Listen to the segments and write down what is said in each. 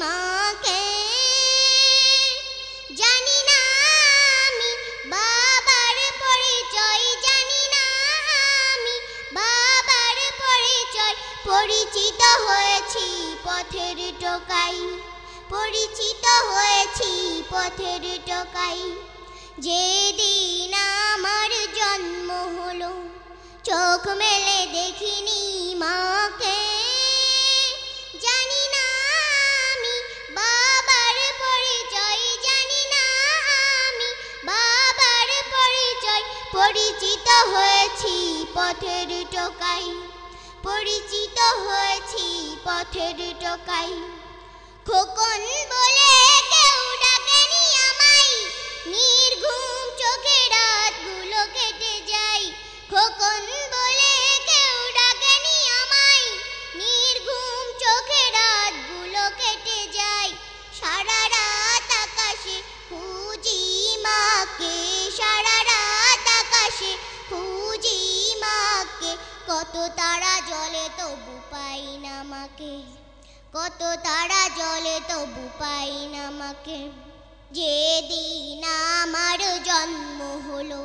মাকে। জানি না আমি বাবার পরিচয়, জানি না আমি বাবার পরিচয়। পরিচিত হয়েছি পথের টোকাই, পরিচিত হয়েছি পথের টোকাই। যেদিন আমার জন্ম হলো, চোখ মেলে দেখিনি পরিচিত হয়েছি পথের টোকাই পরিচিত হয়েছি পথের টোকাই। খোকন কত তারা জলে তবু পাই না মাকে কত তারা জলে তবু পাই না মাকে যেদিন আমার জন্ম হলো,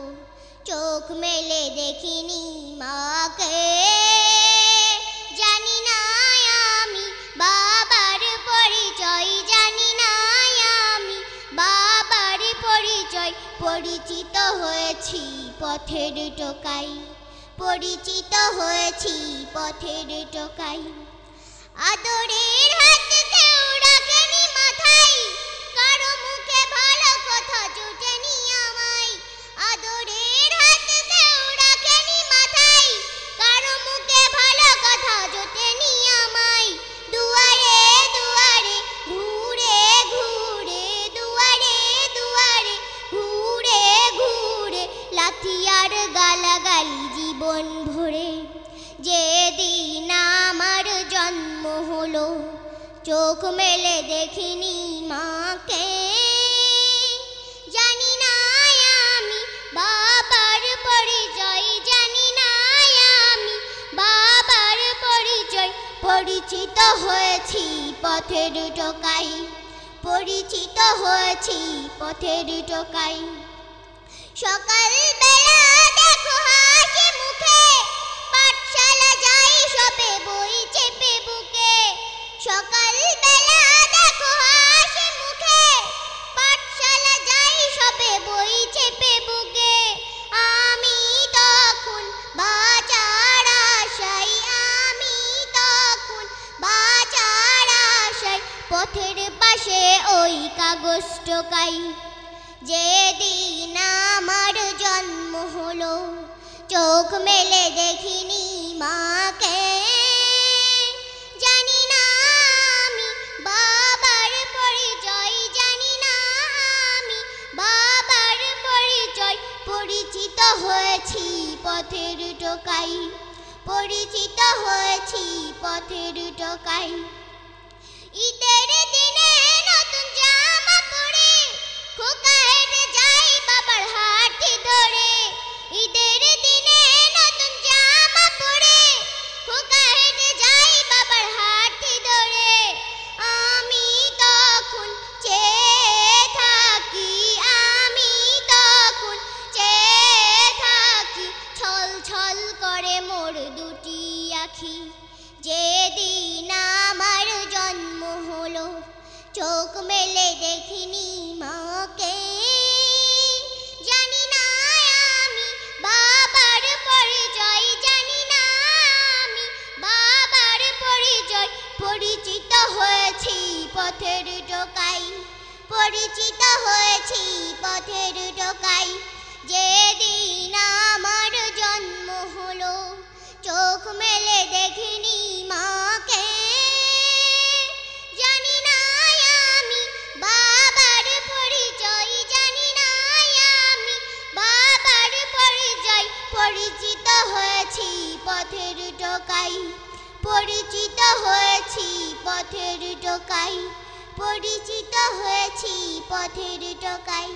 চোখ মেলে দেখিনি মাকে। জানি না আমি বাবার পরিচয়, জানি না আমি বাবার পরিচয়। পরিচিত হয়েছি পথের টোকাই। পরিচিত হয়েছি পথের টোকাই। আদরের চোখ মেলে দেখিনি মাকে। জানি না আমি বাবার পরিচয়, জানি না আমি বাবার পরিচয়। পরিচিত হয়েছি পথের টোকাই, পরিচিত হয়েছি পথের টোকাই। সকাল সবে বই, চেপে বুকে। আমি তখন বাঁচার আশাই আমি তখন বাঁচার আশাই পথের পাশে ওই কাগজ টোকাই যেদিন আমার জন্ম হলো, চোখ মেলে দেখিনি মাকে। পথের টোকাই পরিচিত হয়েছি পথের টোকাই। ঈদের দিনে আখি যেদিন আমার জন্ম হলো, চোখ মেলে দেখিনি মাকে। জানি বাবার পরিচয়, জানি না বাবার পরিচয়। পরিচিত হয়েছি পথের টোকাই, পরিচিত হয়েছি পথের টোকাই। যেদিন আমার জন্ম হলো মাকে। জানি না আমি বাবার পরিচয়, জানি না আমি বাবার পরিচয়। পরিচিত হয়েছি পথের টোকাই, পরিচিত হয়েছি পথের টোকাই, পরিচিত হয়েছি পথের টোকাই।